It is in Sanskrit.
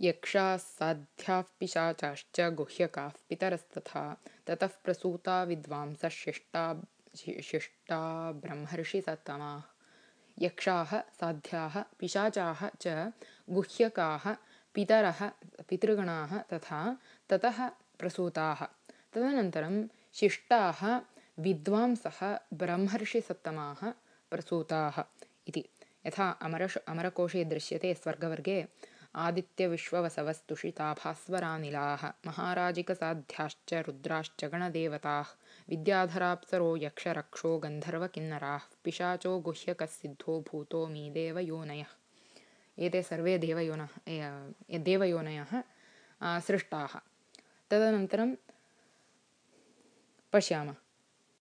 यक्षाः साध्याः पिशाचाश्च गुह्यकाः पितरस्तथा। ततः प्रसूता विद्वांसः शिष्टा शिष्टा ब्रह्मर्षिसत्तमाः यक्षाः साध्याः पिशाचाः च गुह्यकाः पितरः पितृगणाः तथा ततः प्रसूताः। तदनन्तरं शिष्टाः विद्वांसः ब्रह्मर्षिसत्तमाः प्रसूताः इति। यथा अमरश अमरकोशे दृश्यते स्वर्गवर्गे आदित्यविश्ववसवस्तुषिताभास्वरानिलाः महाराजिकसाध्याश्च रुद्राश्च गणदेवताः विद्याधराप्सरो यक्षरक्षो गन्धर्वकिन्नराः पिशाचो गुह्यकसिद्धो भूतो मी देवयोनयः एते सर्वे देवयोनः देवयोनयः सृष्टाः। तदनन्तरं पश्यामः